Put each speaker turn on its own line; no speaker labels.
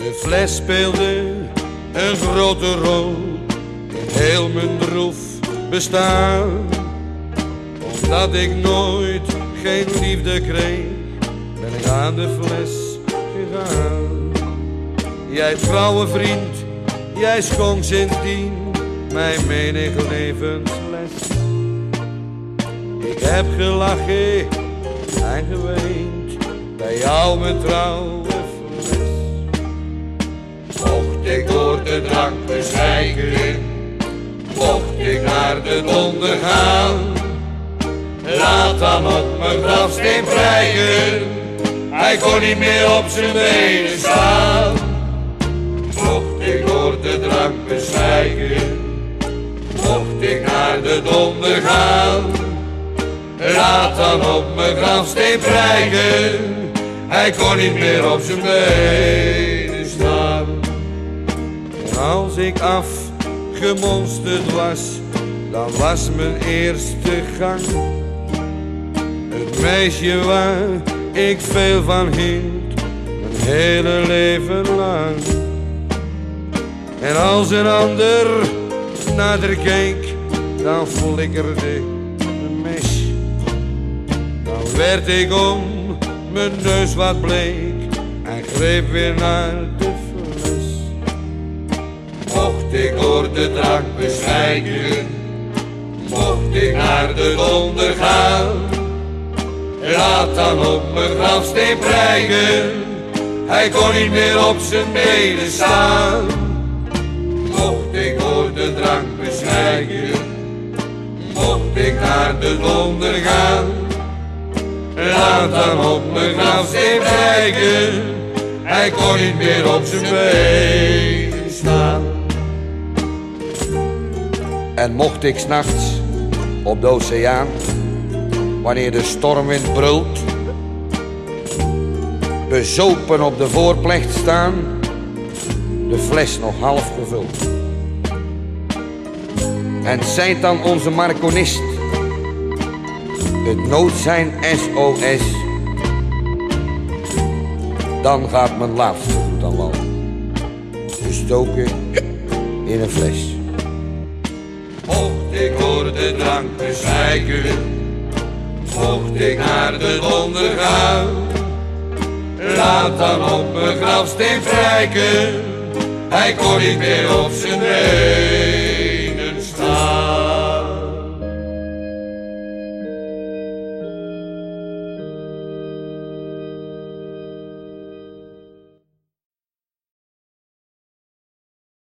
fles speelde een grote rol in heel mijn droef bestaan. Omdat ik nooit geen liefde kreeg, ben ik aan de fles gegaan. Jij trouwe vriend, jij schonk sindsdien mijn menig levensles. Ik heb gelachen en geweend bij jou mijn trouwe fles. Ik door de drank bezwijken, mocht ik naar de donder gaan. Laat dan op mijn grafsteen prijken, hij kon niet meer op zijn benen staan. Mocht ik door de drank bezwijken, mocht ik naar de donder gaan. Laat dan op mijn grafsteen prijken, hij kon niet meer op zijn benen als ik afgemonsterd was, dan was mijn eerste gang. Het meisje waar ik veel van hield, mijn hele leven lang. En als een ander haar keek, dan flikkerde een mes. Dan werd ik om mijn neus wat bleek en greep weer naar de. Mocht ik door de drank bezwijken, mocht ik naar de donder gaan. Laat dan op mijn grafsteen prijken, hij kon niet meer op zijn benen staan. Mocht ik door de drank bezwijken, mocht ik naar de donder gaan. Laat dan op mijn grafsteen prijken, hij kon niet meer op zijn benen staan.
En mocht ik s'nachts op de oceaan, wanneer de stormwind brult, bezopen op de voorplecht staan, de fles nog half gevuld. En zijt dan onze marconist, het noodzijn SOS, dan gaat mijn laatste voet aan wal, gestoken in een fles.
Mocht ik door de drank bezwijken, mocht ik naar de donder gaan. Laat dan op mijn grafsteen prijken, hij kon niet meer op zijn neus